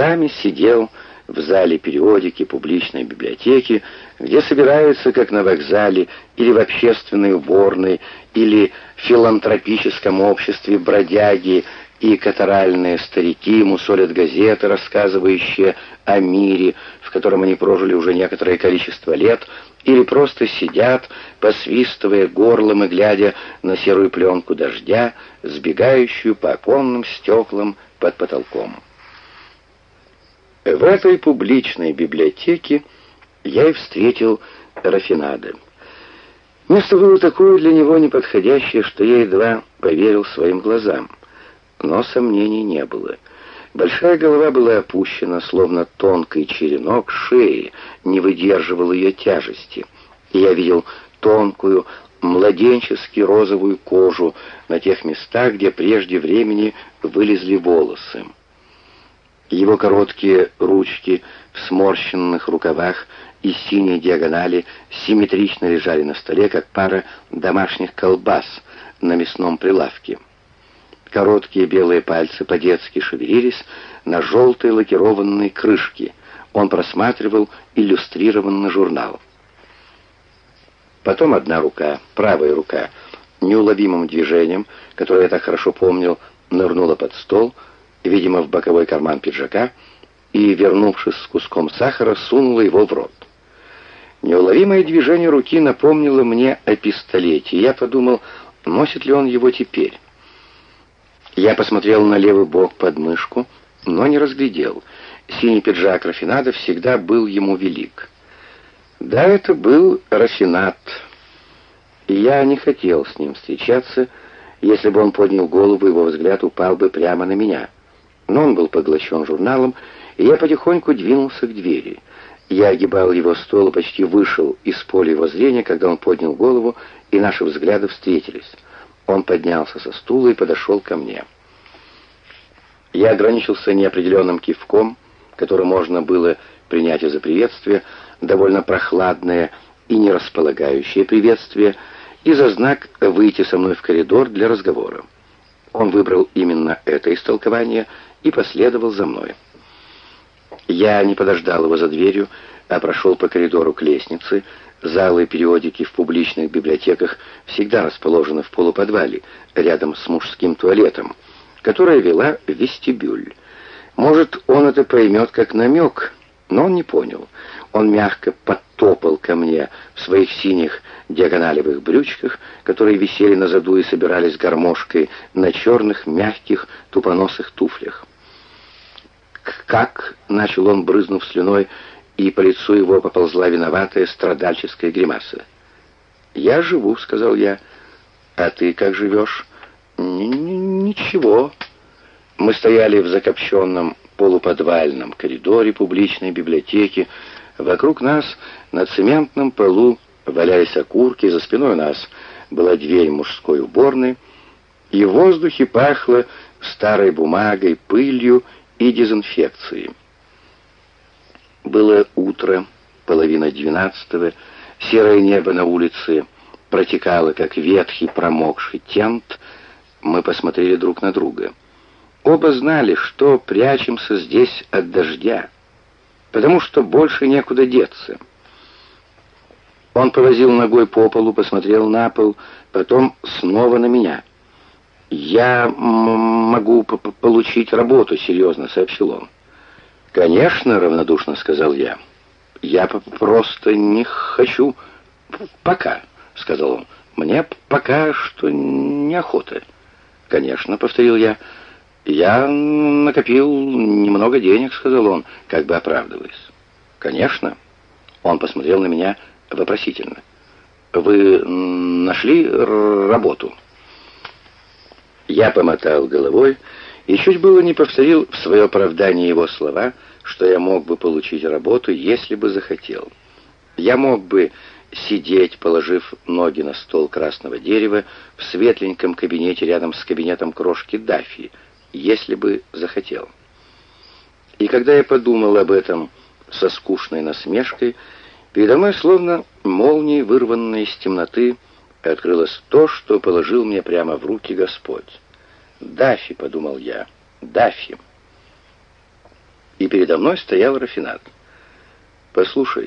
часами сидел в зале периодики публичной библиотеки, где собираются, как на вокзале, или в общественной уборной, или в филантропическом обществе бродяги и катаральные старики мусолят газеты, рассказывающие о мире, в котором они прожили уже некоторое количество лет, или просто сидят, посвистывая горлом и глядя на серую пленку дождя, сбегающую по оконным стеклам под потолком. В этой публичной библиотеке я и встретил Рафинада. Место было такое для него неподходящее, что я едва поверил своим глазам. Но сомнений не было. Большая голова была опущена, словно тонкий черенок шеи не выдерживал ее тяжести. И я видел тонкую, младенчески розовую кожу на тех местах, где прежде времени вылезли волосы. Его короткие ручки в сморщенных рукавах и синей диагонали симметрично лежали на столе, как пара домашних колбас на мясном прилавке. Короткие белые пальцы по-детски шевелились на желтой лакированной крышке. Он просматривал иллюстрированный журнал. Потом одна рука, правая рука, неуловимым движением, которое я так хорошо помнил, нырнула под стол — видимо, в боковой карман пиджака, и, вернувшись с куском сахара, сунула его в рот. Неуловимое движение руки напомнило мне о пистолете. Я подумал, носит ли он его теперь. Я посмотрел на левый бок под мышку, но не разглядел. Синий пиджак Рафинада всегда был ему велик. Да, это был Рафинад, и я не хотел с ним встречаться, если бы он поднял голову, его взгляд упал бы прямо на меня но он был поглощен журналом, и я потихоньку двинулся к двери. Я огибал его стол и почти вышел из поля его зрения, когда он поднял голову, и наши взгляды встретились. Он поднялся со стула и подошел ко мне. Я ограничился неопределенным кивком, который можно было принять за приветствие, довольно прохладное и не располагающее приветствие, и за знак «выйти со мной в коридор для разговора». Он выбрал именно это истолкование и последовал за мной. Я не подождал его за дверью, а прошел по коридору к лестнице. Залы периодики в публичных библиотеках всегда расположены в полуподвале, рядом с мужским туалетом, которая вела в вестибюль. Может, он это поймет как намек, но он не понял. Он мягко подтопал ко мне в своих синих диагоналевых брючках, которые висели на заду и собирались гармошкой на черных, мягких, тупоносых туфлях. «Как?» — начал он, брызнув слюной, и по лицу его поползла виноватая страдальческая гримаса. «Я живу», — сказал я. «А ты как живешь?» Н «Ничего». Мы стояли в закопченном полуподвальном коридоре публичной библиотеки. Вокруг нас на цементном полу валялись окурки, за спиной у нас была дверь мужской уборной, и в воздухе пахло старой бумагой, пылью и дезинфекцией. Было утро, половина двенадцатого, серое небо на улице протекало, как ветхий промокший тент. Мы посмотрели друг на друга. Оба знали, что прячемся здесь от дождя, потому что больше некуда деться. Он повозил ногой по полу, посмотрел на пол, потом снова на меня — «Я могу получить работу», — серьезно сообщил он. «Конечно», — равнодушно сказал я. «Я просто не хочу...» «Пока», — сказал он. «Мне пока что неохота». «Конечно», — повторил я. «Я накопил немного денег», — сказал он, как бы оправдываясь. «Конечно». Он посмотрел на меня вопросительно. «Вы нашли работу?» Я помотал головой и чуть было не повторил в свое оправдание его слова, что я мог бы получить работу, если бы захотел. Я мог бы сидеть, положив ноги на стол красного дерева в светленьком кабинете рядом с кабинетом крошки Даффи, если бы захотел. И когда я подумал об этом со скучной насмешкой, передо мной словно молнией, вырванной из темноты, открылось то, что положил мне прямо в руки Господь. «Даффи», — подумал я, — «Даффи». и передо мной стоял Рафинат. «Послушай,